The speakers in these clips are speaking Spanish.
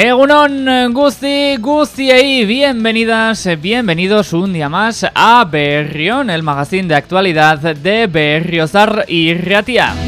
Egunon Gusti, Gusti y bienvenidas, bienvenidos un día más a Berrión, el magazine de actualidad de Berriozar y Riatia.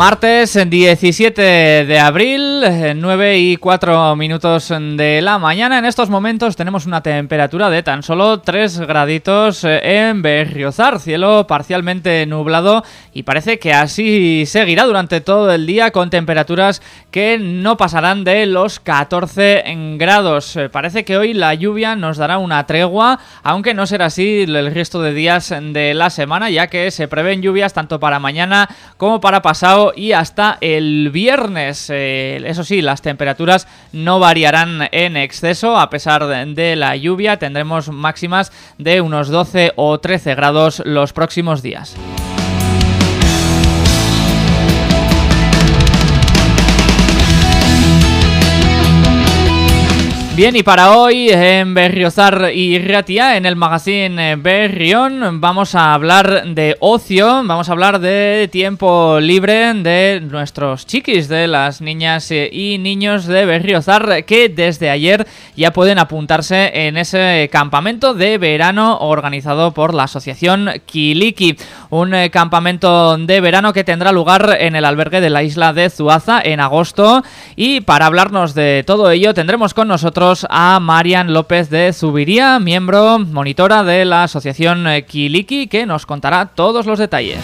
Martes 17 de abril, 9 y 4 minutos de la mañana. En estos momentos tenemos una temperatura de tan solo 3 graditos en Berriozar, cielo parcialmente nublado y parece que así seguirá durante todo el día con temperaturas que no pasarán de los 14 grados. Parece que hoy la lluvia nos dará una tregua, aunque no será así el resto de días de la semana, ya que se prevén lluvias tanto para mañana como para pasado y hasta el viernes. Eh, eso sí, las temperaturas no variarán en exceso a pesar de la lluvia. Tendremos máximas de unos 12 o 13 grados los próximos días. Bien, y para hoy en Berriozar y Ratia, en el magazine Berrión, vamos a hablar de ocio, vamos a hablar de tiempo libre de nuestros chiquis, de las niñas y niños de Berriozar, que desde ayer ya pueden apuntarse en ese campamento de verano organizado por la asociación Kiliki. Un eh, campamento de verano que tendrá lugar en el albergue de la isla de Zuaza en agosto. Y para hablarnos de todo ello tendremos con nosotros a Marian López de Zubiría, miembro monitora de la asociación Kiliki, que nos contará todos los detalles.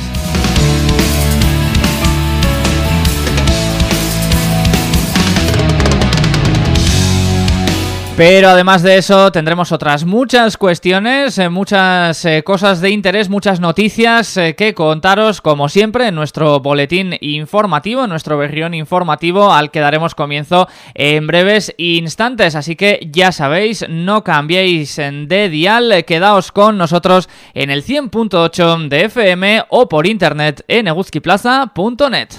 Pero además de eso tendremos otras muchas cuestiones, eh, muchas eh, cosas de interés, muchas noticias eh, que contaros como siempre en nuestro boletín informativo, en nuestro berrión informativo al que daremos comienzo en breves instantes. Así que ya sabéis, no cambiéis de dial, quedaos con nosotros en el 100.8 de FM o por internet en eguzquiplaza.net.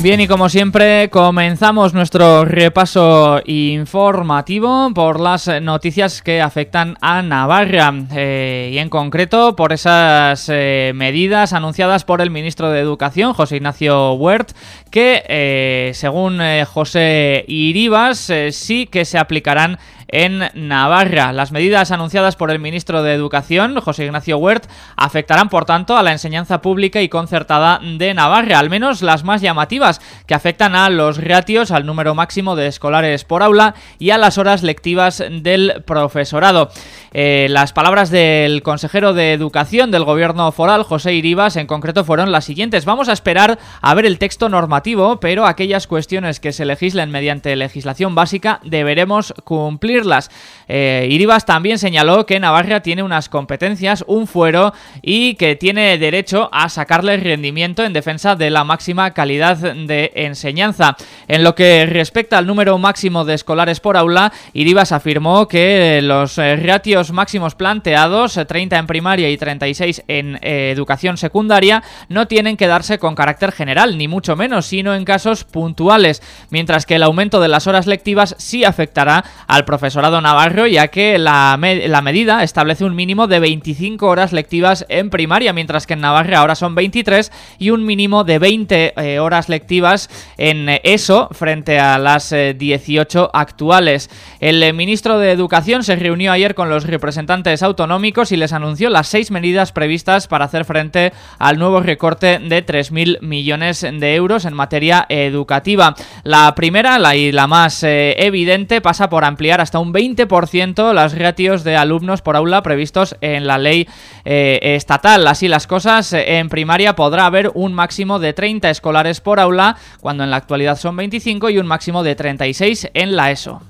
Bien, y como siempre, comenzamos nuestro repaso informativo por las noticias que afectan a Navarra eh, y en concreto por esas eh, medidas anunciadas por el ministro de Educación, José Ignacio Huert, que eh, según José Iribas sí que se aplicarán en Navarra. Las medidas anunciadas por el ministro de Educación, José Ignacio Huert, afectarán por tanto a la enseñanza pública y concertada de Navarra, al menos las más llamativas, que afectan a los ratios, al número máximo de escolares por aula y a las horas lectivas del profesorado. Eh, las palabras del consejero de Educación del gobierno foral, José Iribas, en concreto fueron las siguientes. Vamos a esperar a ver el texto normativo, pero aquellas cuestiones que se legislen mediante legislación básica deberemos cumplir eh, Iribas también señaló que Navarra tiene unas competencias, un fuero y que tiene derecho a sacarle rendimiento en defensa de la máxima calidad de enseñanza. En lo que respecta al número máximo de escolares por aula, Iribas afirmó que los eh, máximos planteados, 30 en primaria y 36 en eh, educación secundaria, no tienen que darse con carácter general, ni mucho menos, sino en casos puntuales, mientras que el aumento de las horas lectivas sí afectará al profesor profesorado navarro, ya que la, medida establece un mínimo de 25 horas lectivas en primaria, mientras que en Navarra ahora son 23 y un mínimo de 20 eh, horas lectivas en ESO frente a las 18 eh, actuales. El ministro de Educación se reunió ayer con los representantes autonómicos y les anunció las seis medidas previstas para hacer frente al nuevo recorte de 3.000 millones de euros en materia educativa. La primera, la y la más eh, evidente, pasa por ampliar hasta un 20% las ratios de alumnos por aula previstos en la ley eh, estatal. Así las cosas, en primaria podrá haber un máximo de 30 escolares por aula, cuando en la actualidad son 25 y un máximo de 36 en la ESO.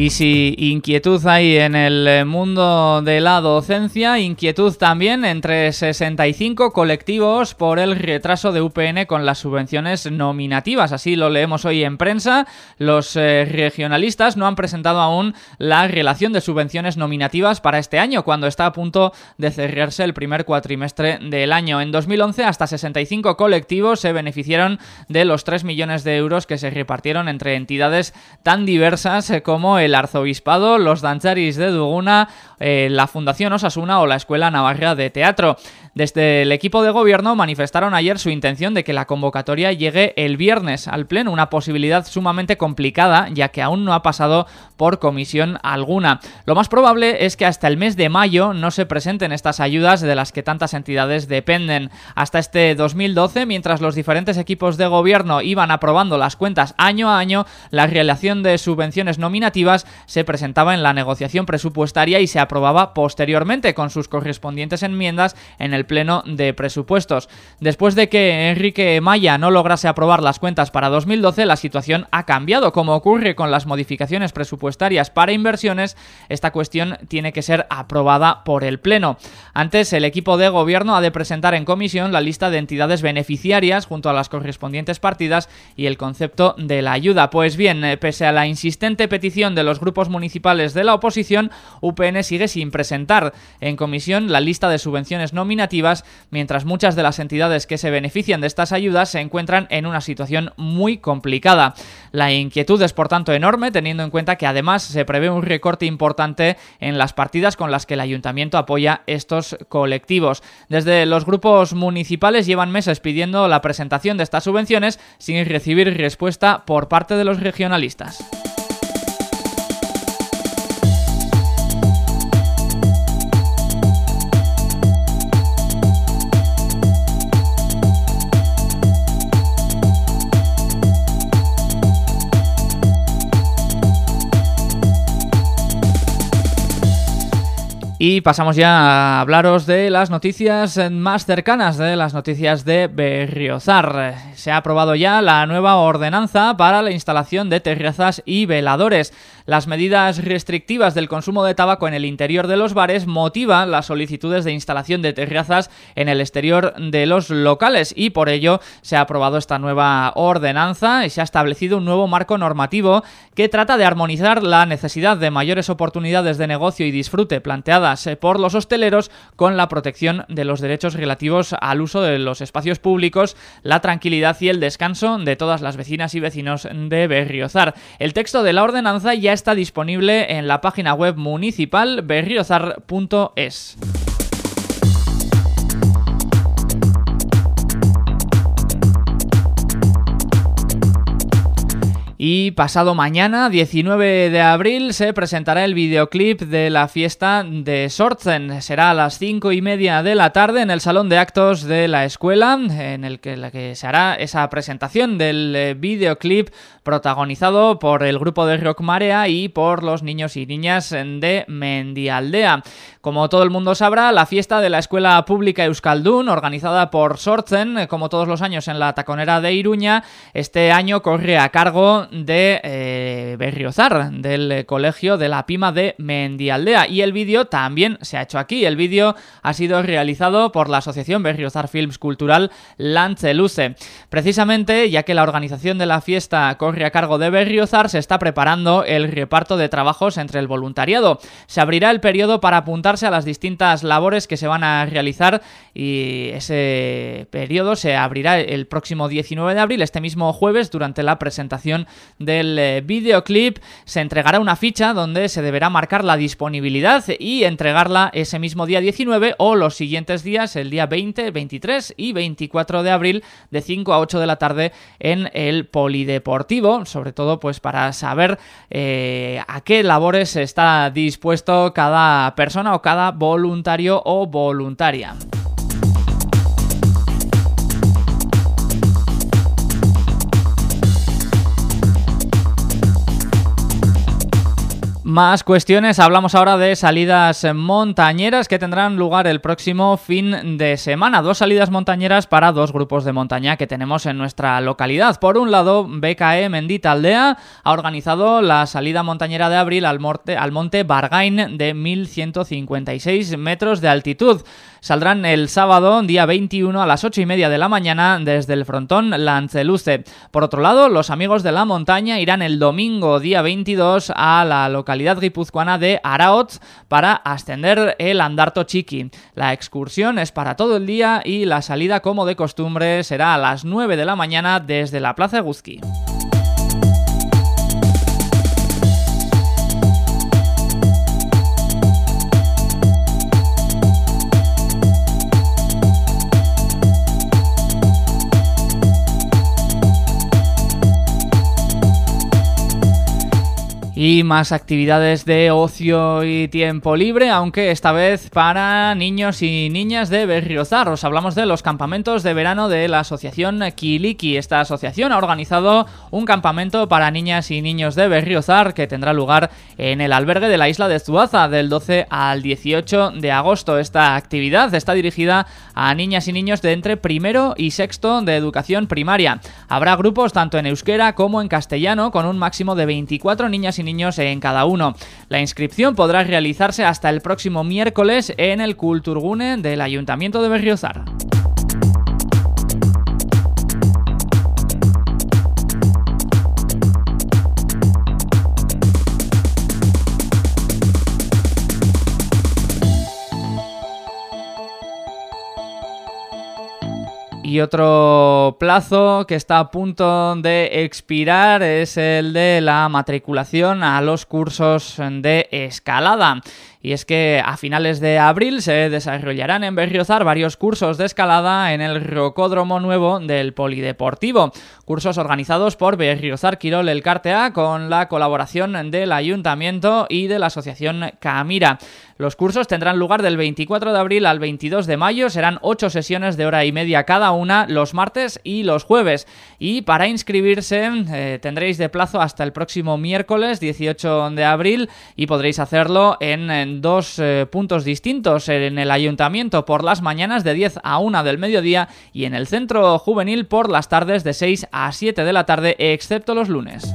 Y si inquietud hay en el eh, mundo de la docencia, inquietud también entre 65 colectivos por el retraso de UPN con las subvenciones nominativas. Así lo leemos hoy en prensa. Los eh, regionalistas no han presentado aún la relación de subvenciones nominativas para este año, cuando está a punto de cerrarse el primer cuatrimestre del año. En 2011, hasta 65 colectivos se beneficiaron de los 3 millones de euros que se repartieron entre entidades tan diversas eh, como el el Arzobispado, los Dancharis de Duguna, eh, la Fundación Osasuna o la Escuela Navarra de Teatro. Desde el equipo de gobierno manifestaron ayer su intención de que la convocatoria llegue el viernes al Pleno, una posibilidad sumamente complicada ya que aún no ha pasado por comisión alguna. Lo más probable es que hasta el mes de mayo no se presenten estas ayudas de las que tantas entidades dependen. Hasta este 2012, mientras los diferentes equipos de gobierno iban aprobando las cuentas año a año, la relación de subvenciones nominativas se presentaba en la negociación presupuestaria y se aprobaba posteriormente con sus correspondientes enmiendas en el Pleno de Presupuestos. Después de que Enrique Maya no lograse aprobar las cuentas para 2012, la situación ha cambiado. Como ocurre con las modificaciones presupuestarias para inversiones, esta cuestión tiene que ser aprobada por el Pleno. Antes, el equipo de gobierno ha de presentar en comisión la lista de entidades beneficiarias junto a las correspondientes partidas y el concepto de la ayuda. Pues bien, eh, pese a la insistente petición de los grupos municipales de la oposición, UPN sigue sin presentar en comisión la lista de subvenciones nominativas mientras muchas de las entidades que se benefician de estas ayudas se encuentran en una situación muy complicada. La inquietud es por tanto enorme, teniendo en cuenta que además se prevé un recorte importante en las partidas con las que el ayuntamiento apoya estos colectivos. Desde los grupos municipales llevan meses pidiendo la presentación de estas subvenciones sin recibir respuesta por parte de los regionalistas. Y pasamos ya a hablaros de las noticias más cercanas, de las noticias de Berriozar. Se ha aprobado ya la nueva ordenanza para la instalación de terrazas y veladores. Las medidas restrictivas del consumo de tabaco en el interior de los bares motivan las solicitudes de instalación de terrazas en el exterior de los locales y por ello se ha aprobado esta nueva ordenanza y se ha establecido un nuevo marco normativo que trata de armonizar la necesidad de mayores oportunidades de negocio y disfrute planteada eh, por los hosteleros con la protección de los derechos relativos al uso de los espacios públicos, la tranquilidad y el descanso de todas las vecinas y vecinos de Berriozar. El texto de la ordenanza ya está disponible en la página web municipal berriozar.es. Y pasado mañana, 19 de abril, se presentará el videoclip de la fiesta de Sortzen. Será a las 5 y media de la tarde en el salón de actos de la escuela, en el que, se hará esa presentación del eh, videoclip protagonizado por el grupo de Rock Marea y por los niños y niñas de Mendialdea. Como todo el mundo sabrá, la fiesta de la Escuela Pública Euskaldun, organizada por Sortzen, como todos los años en la taconera de Iruña, este año corre a cargo de eh, Berriozar, del colegio de la Pima de Mendialdea. Y el vídeo también se ha hecho aquí. El vídeo ha sido realizado por la Asociación Berriozar Films Cultural Lanceluce. Precisamente, ya que la organización de la fiesta corre a cargo de Berriozar, se está preparando el reparto de trabajos entre el voluntariado. Se abrirá el periodo para apuntarse a las distintas labores que se van a realizar y ese periodo se abrirá el próximo 19 de abril, este mismo jueves, durante la presentación del eh, videoclip se entregará una ficha donde se deberá marcar la disponibilidad y entregarla ese mismo día 19 o los siguientes días, el día 20, 23 y 24 de abril de 5 a 8 de la tarde en el Polideportivo, sobre todo pues para saber eh, a qué labores está dispuesto cada persona o cada voluntario o voluntaria. Más cuestiones, hablamos ahora de salidas montañeras que tendrán lugar el próximo fin de semana. Dos salidas montañeras para dos grupos de montaña que tenemos en nuestra localidad. Por un lado, BKE Mendita Aldea ha organizado la salida montañera de abril al, al monte Bargain de 1156 metros de altitud saldrán el sábado, día 21, a las 8 y media de la mañana desde el frontón Lanceluce. Por otro lado, los amigos de la montaña irán el domingo, día 22, a la localidad guipuzcoana de Araoz para ascender el Andarto Chiqui. La excursión es para todo el día y la salida, como de costumbre, será a las 9 de la mañana desde la Plaza Guzqui. Y más actividades de ocio y tiempo libre, aunque esta vez para niños y niñas de Berriozar. Os hablamos de los campamentos de verano de la asociación Kiliki. Esta asociación ha organizado un campamento para niñas y niños de Berriozar que tendrá lugar en el albergue de la isla de Zuaza del 12 al 18 de agosto. Esta actividad está dirigida a niñas y niños de entre primero y sexto de educación primaria. Habrá grupos tanto en euskera como en castellano con un máximo de 24 niñas y niños en cada uno. La inscripción podrá realizarse hasta el próximo miércoles en el Culturgune del Ayuntamiento de Berriozar. Y otro plazo que está a punto de expirar es el de la matriculación a los cursos de escalada. Y es que a finales de abril se desarrollarán en Berriozar varios cursos de escalada en el rocódromo nuevo del Polideportivo. Cursos organizados por Berriozar Quirol El Cartea con la colaboración del Ayuntamiento y de la Asociación Camira. Los cursos tendrán lugar del 24 de abril al 22 de mayo, serán 8 sesiones de hora y media cada una los martes y los jueves. Y para inscribirse eh, tendréis de plazo hasta el próximo miércoles 18 de abril y podréis hacerlo en, dos eh, puntos distintos, en el ayuntamiento por las mañanas de 10 a 1 del mediodía y en el centro juvenil por las tardes de 6 a 7 de la tarde, excepto los lunes.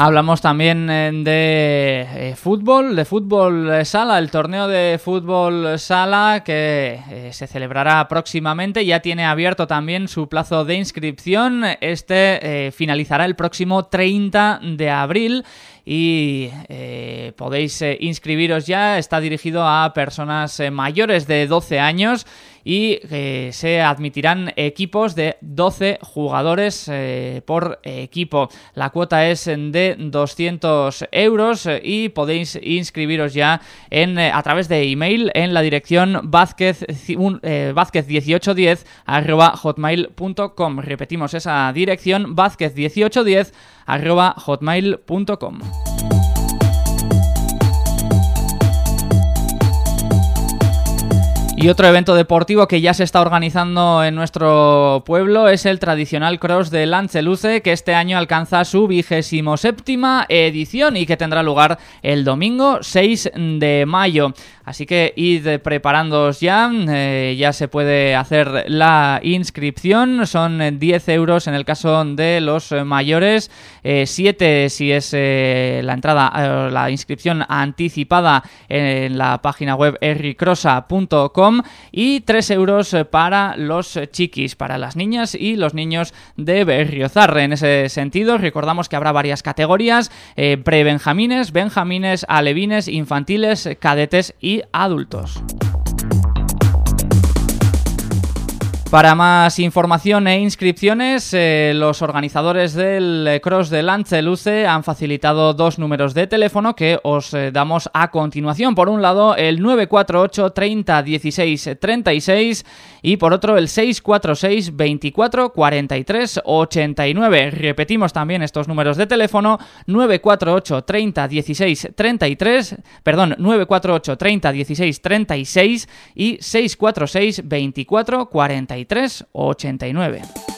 Hablamos también eh, de eh, fútbol, de fútbol eh, sala, el torneo de fútbol sala que se celebrará próximamente, ya tiene abierto también su plazo de inscripción, este finalizará el próximo 30 de abril y podéis inscribiros ya, está dirigido a personas mayores de 12 años y eh, se admitirán equipos de 12 jugadores eh, por equipo. La cuota es de 200 euros eh, y podéis inscribiros ya en, a través de email en la dirección vázquez1810 hotmail.com. Repetimos esa dirección vázquez1810 hotmail.com. Y otro evento deportivo que ya se está organizando en nuestro pueblo es el tradicional cross de Lanceluce, que este año alcanza su vigésimo séptima edición y que tendrá lugar el domingo 6 de mayo. Así que id preparándoos ya, eh, ya se puede hacer la inscripción, son 10 euros en el caso de los mayores, 7 eh, si es eh, la entrada, la inscripción anticipada en la página web erricrosa.com y 3 euros para los chiquis, para las niñas y los niños de Berriozar. En ese sentido, recordamos que habrá varias categorías, pre-benjamines, benjamines, alevines, infantiles, cadetes y adultos. Para más información e inscripciones, eh, los organizadores del Cross de Lanceluce han facilitado dos números de teléfono que os eh, damos a continuación. Por un lado, el 948 30 16 36 y por otro el 646 24 43 89. Repetimos también estos números de teléfono 948 30 16 33, perdón, 948 30 16 36 y 646 24 43 89.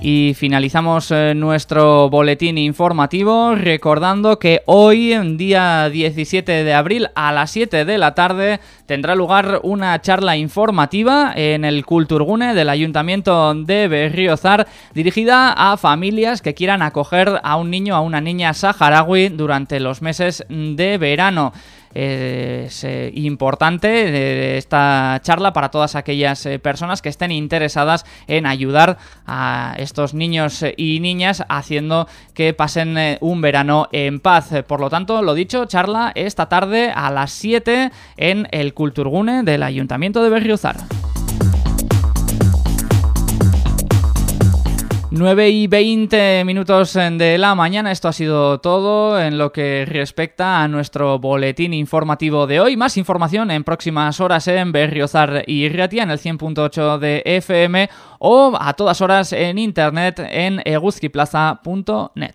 Y finalizamos eh, nuestro boletín informativo recordando que hoy, día 17 de abril, a las 7 de la tarde, tendrá lugar una charla informativa en el Culturgune del Ayuntamiento de Berriozar dirigida a familias que quieran acoger a un niño o a una niña saharaui durante los meses de verano es eh, importante eh, esta charla para todas aquellas eh, personas que estén interesadas en ayudar a estos niños y niñas haciendo que pasen un verano en paz. Por lo tanto, lo dicho, charla esta tarde a las 7 en el Culturgune del Ayuntamiento de Berriozar. 9 y 20 minutos de la mañana, esto ha sido todo en lo que respecta a nuestro boletín informativo de hoy. Más información en próximas horas en Berriozar y Riatia en el 100.8 de FM o a todas horas en internet en eguzquiplaza.net.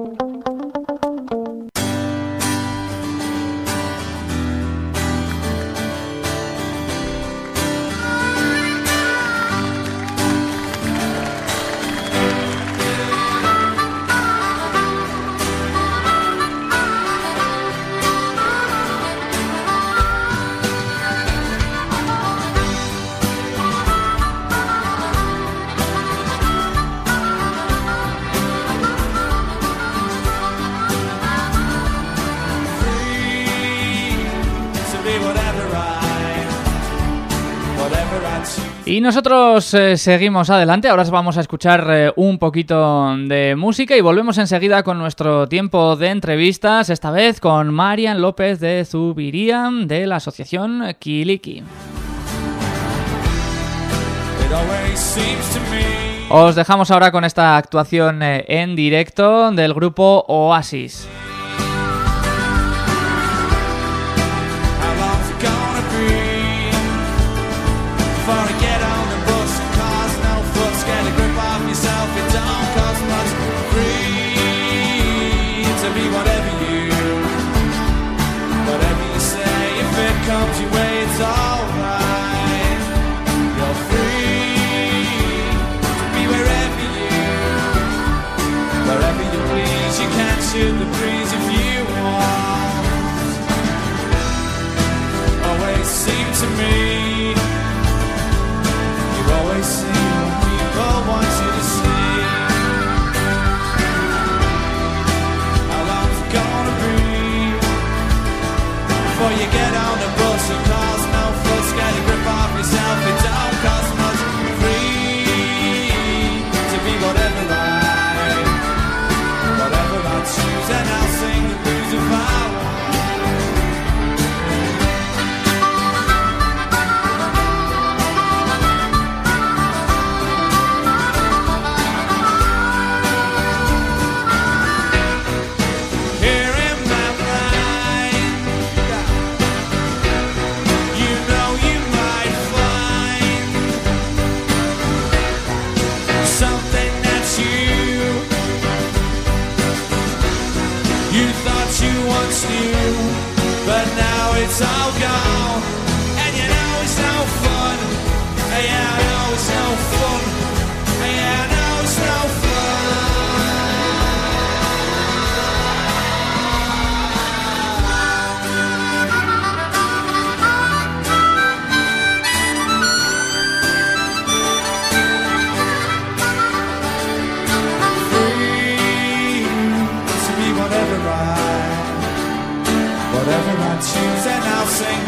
Nosotros eh, seguimos adelante, ahora vamos a escuchar eh, un poquito de música y volvemos enseguida con nuestro tiempo de entrevistas, esta vez con Marian López de Zubiría de la asociación Kiliki. Os dejamos ahora con esta actuación eh, en directo del grupo Oasis.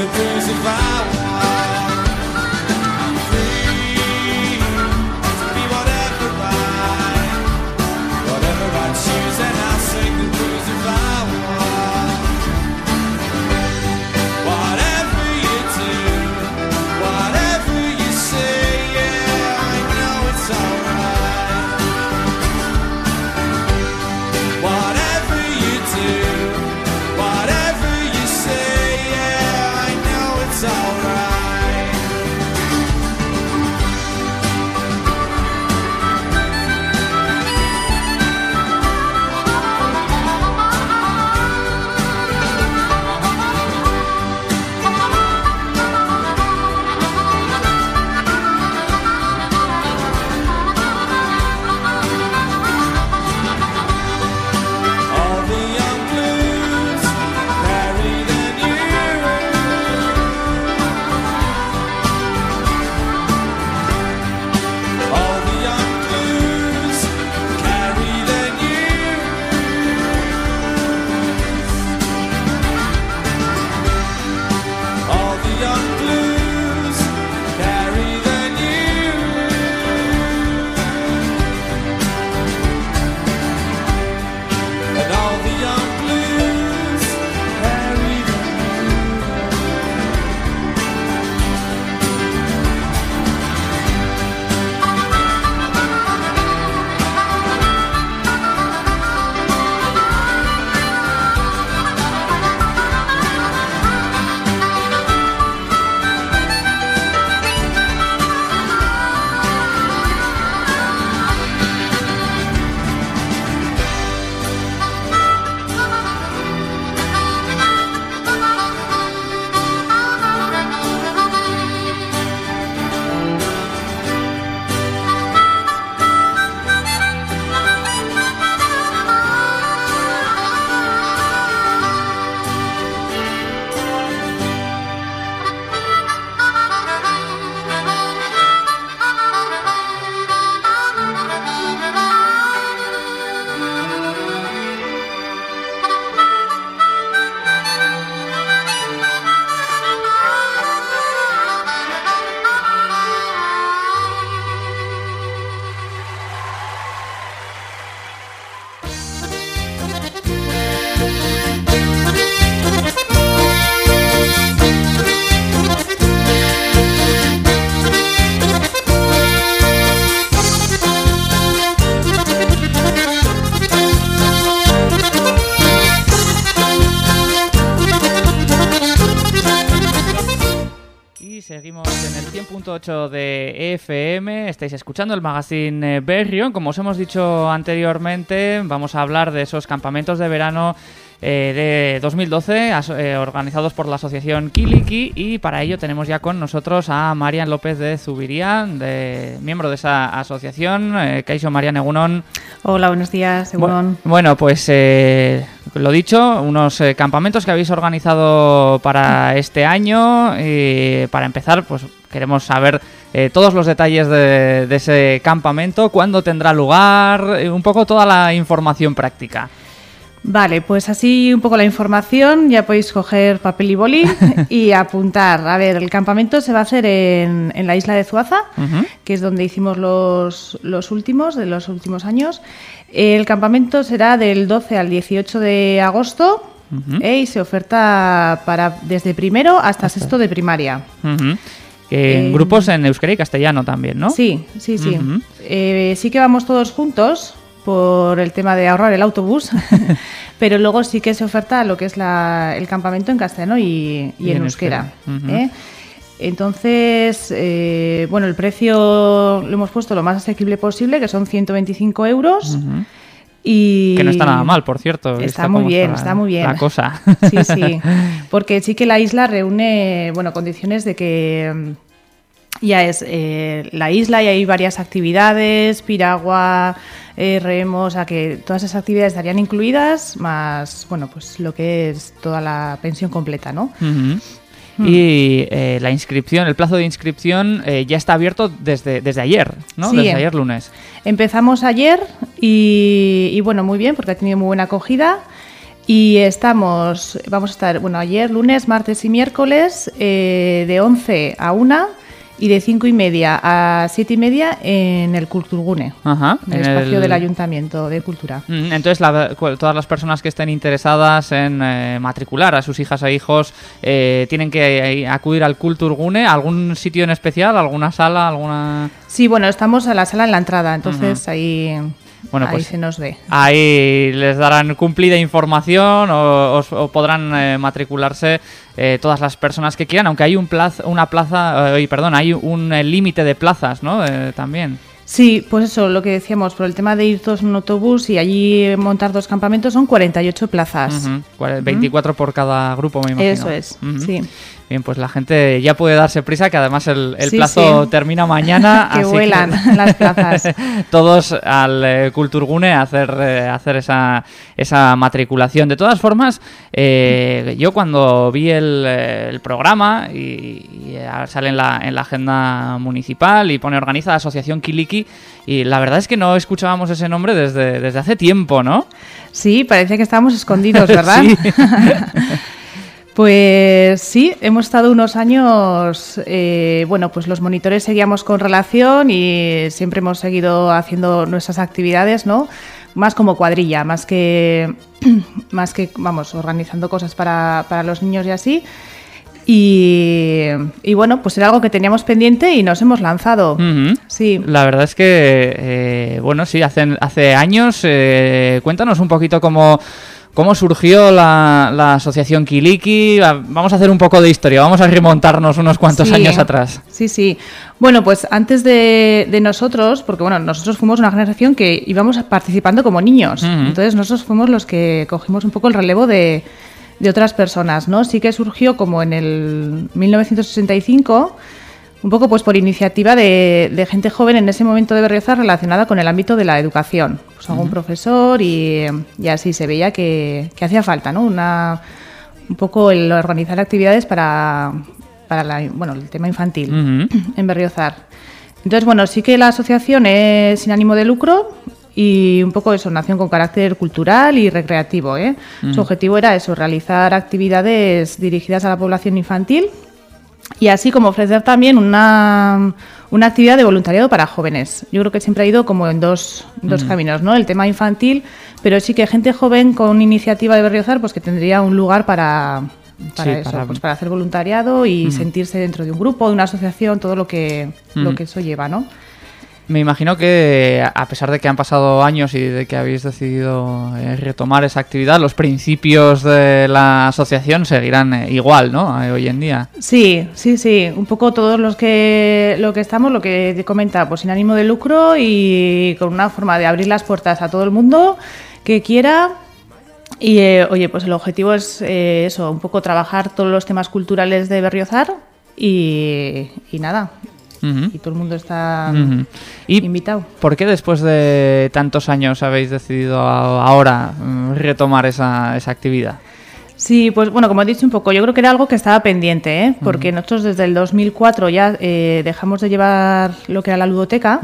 no principal. Escuchando el magazine eh, Berrión. Como os hemos dicho anteriormente, vamos a hablar de esos campamentos de verano eh, de 2012 as- eh, organizados por la asociación Kiliki. Y para ello tenemos ya con nosotros a Marian López de Zubiría, de, miembro de esa asociación. Eh, Marian Egunon. Hola, buenos días, Bu- Egunon. Bueno, pues lo dicho, unos campamentos que habéis organizado para este año. Y para empezar, pues queremos saber eh, todos los detalles de, de ese campamento, cuándo tendrá lugar, eh, un poco toda la información práctica. Vale, pues así un poco la información, ya podéis coger papel y boli y apuntar. A ver, el campamento se va a hacer en, en la isla de Zuaza, que es donde hicimos los, los últimos, de los últimos años. El campamento será del 12 al 18 de agosto eh, y se oferta para desde primero hasta sexto de primaria. En Eh, grupos en euskera y castellano también, ¿no? Sí, sí, sí. Eh, sí que vamos todos juntos por el tema de ahorrar el autobús, pero luego sí que se oferta lo que es la- el campamento en castellano y, y Y en, en euskera. ¿eh? Entonces, eh, bueno, el precio lo hemos puesto lo más asequible posible, que son 125 euros. Ujú. Y Que no está nada mal, por cierto. Está muy bien, está muy bien. La cosa. Sí, sí. Porque sí que la isla reúne, bueno, condiciones de que mm, ya es eh, la isla y hay varias actividades, piragua, eh, remos, o sea que todas esas actividades estarían incluidas, más, bueno, pues lo que es toda la pensión completa, ¿no? Ujú. Hmm. Y eh, la inscripción, el plazo de inscripción eh, ya está abierto desde, desde ayer, ¿no? Sí. Desde ayer lunes. Empezamos ayer y, y, bueno, muy bien, porque ha tenido muy buena acogida. Y estamos, vamos a estar, bueno, ayer, lunes, martes y miércoles, eh, de 11 a 1 y de 5 y media a 7 y media en el Culturgune, Ajá. en el espacio el- del Ayuntamiento de Cultura. Mm, Entonces, la- todas las personas que estén interesadas en eh, matricular a sus hijas e hijos eh, tienen que eh, acudir al Kulturgune, algún sitio en especial, alguna sala, alguna... Sí, bueno, estamos a la sala en la entrada, entonces ahí, Bueno, ahí pues- se nos ve. Ahí les darán cumplida información o, os- o podrán eh, matricularse eh, todas las personas que quieran, aunque hay un plaza, una plaza, eh, perdón, hay un eh, límite de plazas, ¿no? Eh, también. Sí, pues eso, lo que decíamos, por el tema de ir todos en un autobús y allí montar dos campamentos son 48 plazas. Ujú. Cuare- 24 por cada grupo, me imagino. Eso es, sí. Bien, pues la gente ya puede darse prisa, que además el, el Sí, plazo sí. termina mañana. Que así vuelan las plazas. Todos al eh, Kulturgune a hacer, eh, hacer esa, esa matriculación. De todas formas, eh, yo cuando vi el, eh, el programa y, y, sale en la, en la agenda municipal y pone organiza la asociación Y la verdad es que no escuchábamos ese nombre desde, desde hace tiempo, ¿no? Sí, parece que estábamos escondidos, ¿verdad? Pues sí, hemos estado unos años, eh, bueno, pues los monitores seguíamos con relación y siempre hemos seguido haciendo nuestras actividades, ¿no? Más como cuadrilla, más que, más que vamos, organizando cosas para, para los niños y así. Y, y bueno, pues era algo que teníamos pendiente y nos hemos lanzado. Sí. La verdad es que, eh, bueno, sí, hace, hace años. eh, cuéntanos un poquito cómo, cómo surgió la, la asociación Kiliki. Va- Vamos a hacer un poco de historia, vamos a remontarnos unos cuantos Sí. años atrás. Sí, sí. Bueno, pues antes de, de nosotros, porque bueno, nosotros fuimos una generación que íbamos participando como niños. Entonces nosotros fuimos los que cogimos un poco el relevo de, de otras personas, ¿no? Sí que surgió como en el 1965, un poco pues por iniciativa de, de gente joven en ese momento de Berriozar relacionada con el ámbito de la educación. Pues algún profesor y, y así se veía que, que hacía falta, ¿no? Una, un poco el organizar actividades para, para la, bueno, el tema infantil en Berriozar. Entonces, bueno, sí que la asociación es sin ánimo de lucro y un poco eso, nació con carácter cultural y recreativo. ¿eh? Su objetivo era eso, realizar actividades dirigidas a la población infantil y así como ofrecer también una, una actividad de voluntariado para jóvenes. Yo creo que siempre ha ido como en dos, dos caminos, ¿no? El tema infantil, pero sí que gente joven con iniciativa de Berriozar, pues que tendría un lugar para, para Sí, eso, para- pues para hacer voluntariado y sentirse dentro de un grupo, de una asociación, todo lo que, lo que eso lleva, ¿no? Me imagino que, a pesar de que han pasado años y de que habéis decidido eh, retomar esa actividad, los principios de la asociación seguirán eh, igual, ¿no? Eh, Hoy en día. Sí, sí, sí. Un poco todos los que lo que estamos, lo que te comenta, pues sin ánimo de lucro y con una forma de abrir las puertas a todo el mundo que quiera. Y oye, pues el objetivo es eso, un poco trabajar todos los temas culturales de Berriozar y nada. Y todo el mundo está. Y invitado. ¿Por qué después de tantos años habéis decidido ahora mm, retomar esa, esa actividad? Sí, pues bueno, como he dicho un poco, yo creo que era algo que estaba pendiente, ¿eh? porque nosotros desde el 2004 ya eh, dejamos de llevar lo que era la ludoteca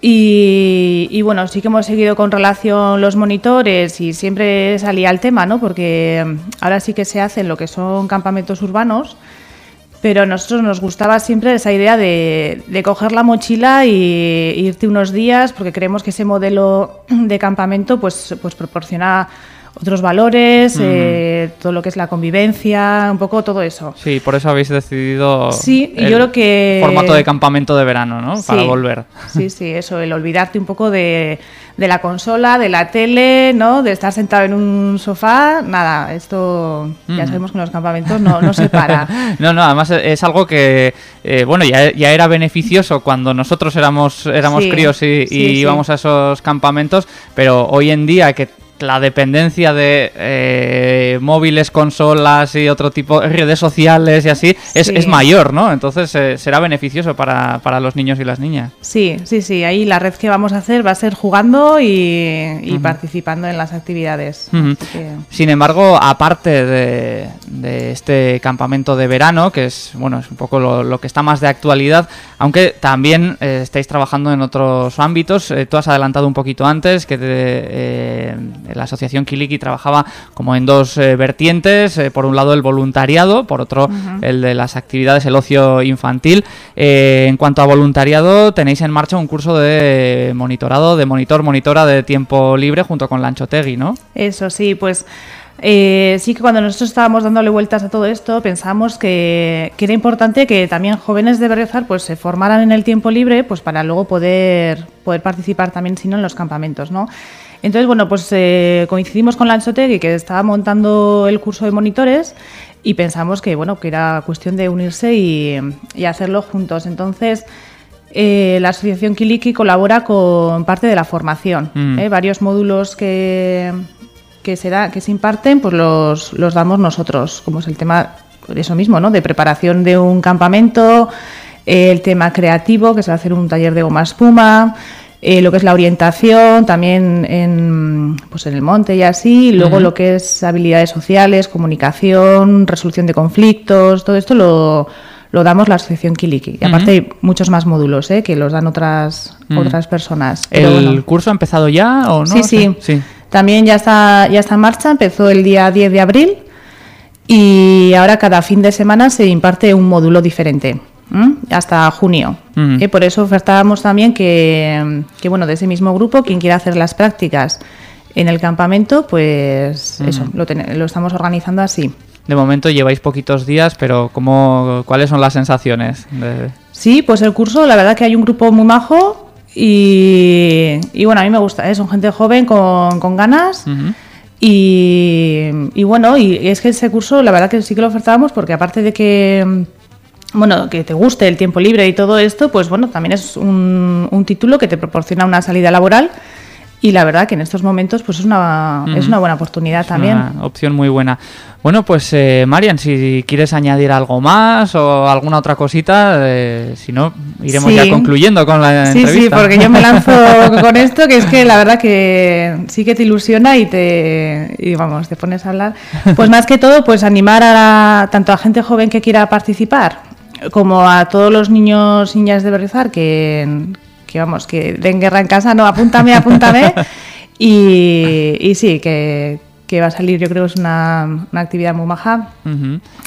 y, y, bueno, sí que hemos seguido con relación los monitores y siempre salía el tema, ¿no? porque ahora sí que se hacen lo que son campamentos urbanos. Pero a nosotros nos gustaba siempre esa idea de, de coger la mochila y irte unos días, porque creemos que ese modelo de campamento pues, pues proporciona otros valores, eh, todo lo que es la convivencia, un poco todo eso. Sí, por eso habéis decidido Sí, el yo creo que- formato de campamento de verano, ¿no? Para volver. Sí, sí, eso, el olvidarte un poco de, de la consola, de la tele, ¿no? De estar sentado en un sofá. Nada, esto ya sabemos que en los campamentos no, no se para. No, no, además es algo que, eh, bueno, ya, ya era beneficioso cuando nosotros éramos, éramos Sí, críos y, y sí, sí. íbamos a esos campamentos, pero hoy en día que la dependencia de eh, móviles, consolas y otro tipo de redes sociales y así es, Sí. es mayor, ¿no? Entonces eh, será beneficioso para, para los niños y las niñas. Sí, sí, sí. Ahí la red que vamos a hacer va a ser jugando y, y participando en las actividades. Que- Sin embargo, aparte de, de este campamento de verano, que es bueno es un poco lo, lo que está más de actualidad, aunque también eh, estáis trabajando en otros ámbitos, eh, tú has adelantado un poquito antes que eh, la asociación Kiliki trabajaba como en dos eh, vertientes, eh, por un lado el voluntariado, por otro el de las actividades, el ocio infantil. Eh, en cuanto a voluntariado, tenéis en marcha un curso de monitorado, de monitor, monitora de tiempo libre junto con Lanchotegui, ¿no? Eso sí, pues eh, sí que cuando nosotros estábamos dándole vueltas a todo esto, pensamos que, que era importante que también jóvenes de Berriozar pues se formaran en el tiempo libre, pues para luego poder, poder participar también, si no, en los campamentos, ¿no? Entonces, bueno, pues eh, coincidimos con Lanzotegui, que estaba montando el curso de monitores, y pensamos que, bueno, que era cuestión de unirse y, y hacerlo juntos. Entonces, eh, la asociación Kiliki colabora con parte de la formación. Mm. ¿eh? Varios módulos que, que, se da- que se imparten, pues los, los damos nosotros, como es el tema de eso mismo, ¿no? De preparación de un campamento, el tema creativo, que se va a hacer un taller de goma espuma, eh, lo que es la orientación, también en, pues en el monte y así, y luego lo que es habilidades sociales, comunicación, resolución de conflictos, todo esto lo, lo damos la asociación Kiliki. Y aparte hay muchos más módulos ¿eh? que los dan otras, Mm. otras personas. ¿El Pero bueno. curso ha empezado ya o no? Sí, sí, sí. También ya está, ya está en marcha, empezó el día 10 de abril y ahora cada fin de semana se imparte un módulo diferente. ¿M? hasta junio. Eh, por eso ofertábamos también que, que, bueno, de ese mismo grupo, quien quiera hacer las prácticas en el campamento, pues eso, lo, ten- lo estamos organizando así. De momento lleváis poquitos días, pero ¿cómo, ¿cuáles son las sensaciones? de- Sí, pues el curso, la verdad que hay un grupo muy majo y, y bueno, a mí me gusta, ¿eh? son gente joven con, con ganas. Y, y bueno, y es que ese curso la verdad que sí que lo ofertábamos porque aparte de que bueno, que te guste el tiempo libre y todo esto, pues bueno, también es un, un título que te proporciona una salida laboral y la verdad que en estos momentos pues es una, es una buena oportunidad también. Una opción muy buena. Bueno, pues eh, Marian, si quieres añadir algo más o alguna otra cosita, eh, si no, iremos Sí. ya concluyendo con la Sí, entrevista. sí, porque yo me lanzo con esto, que es que la verdad que sí que te ilusiona y te y vamos, te pones a hablar. Pues más que todo, pues animar a la- tanto a gente joven que quiera participar, como a todos los niños y niñas de Berrizar que, que vamos, que den guerra en casa, no, apúntame, apúntame. Y, y sí, que, que va a salir, yo creo que es una, una actividad muy maja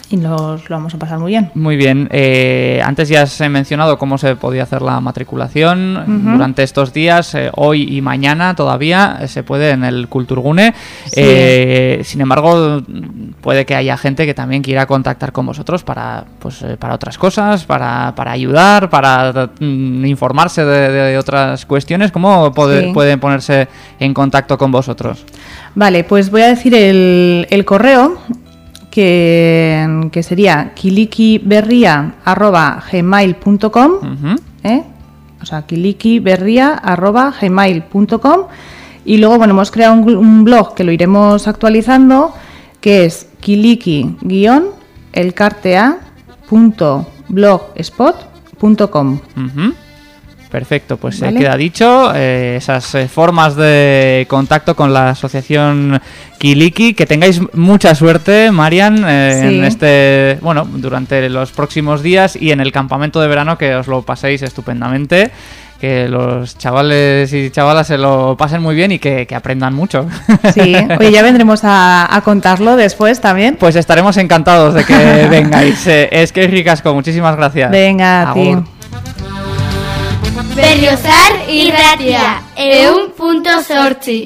y nos lo vamos a pasar muy bien. Muy bien. Eh, antes ya has mencionado cómo se podía hacer la matriculación durante estos días, eh, hoy y mañana todavía eh, se puede en el Culturgune. Sí. Eh, sin embargo, puede que haya gente que también quiera contactar con vosotros para, pues, eh, para otras cosas, para, para ayudar, para mm, informarse de, de otras cuestiones. ¿Cómo Sí. pueden ponerse en contacto con vosotros? Vale, pues voy a decir el, el correo que, que sería kilikiberria.gmail.com Ujú. ¿eh? O sea, kilikiberria.gmail.com Y luego, bueno, hemos creado un, blog que lo iremos actualizando, que es kiliki-elcartea.blogspot.com Ujú. Perfecto, pues se Vale. queda dicho eh, esas eh, formas de contacto con la asociación Kiliki. Que tengáis mucha suerte, Marian, eh, Sí. en este, bueno, durante los próximos días y en el campamento de verano que os lo paséis estupendamente. Que los chavales y chavalas se lo pasen muy bien y que, que aprendan mucho. Sí, oye, ya vendremos a, a contarlo después también. Pues estaremos encantados de que vengáis. Eh, es que es ricasco, muchísimas gracias. Venga, a ti. Berriozar irratia, eun punto sortzi.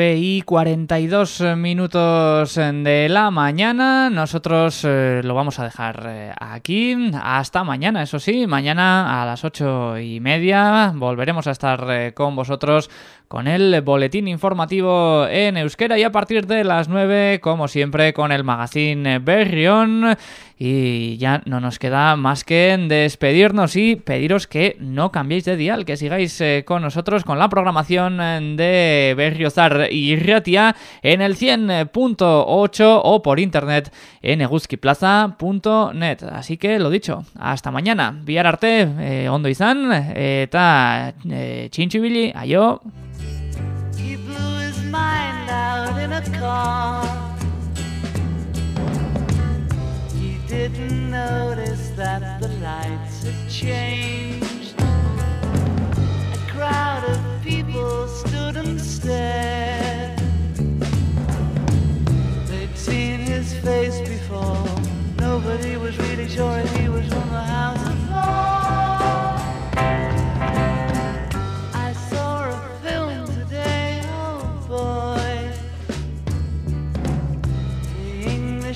9 y 42 minutos de la mañana. Nosotros eh, lo vamos a dejar eh, aquí hasta mañana, eso sí. Mañana a las 8 y media volveremos a estar eh, con vosotros con el boletín informativo en euskera y a partir de las 9, como siempre, con el magazine Berrión. Y ya no nos queda más que despedirnos y pediros que no cambiéis de dial, que sigáis eh, con nosotros con la programación eh, de Berriozar y Ratia en el 100.8 o por internet en eguzkiplaza.net. Así que lo dicho, hasta mañana. Biar arte, eh, ondo izan, eta eh. Out car. He didn't notice that the lights had changed. A crowd of people stood and stared. They'd seen his face before. Nobody was really sure if he was from the house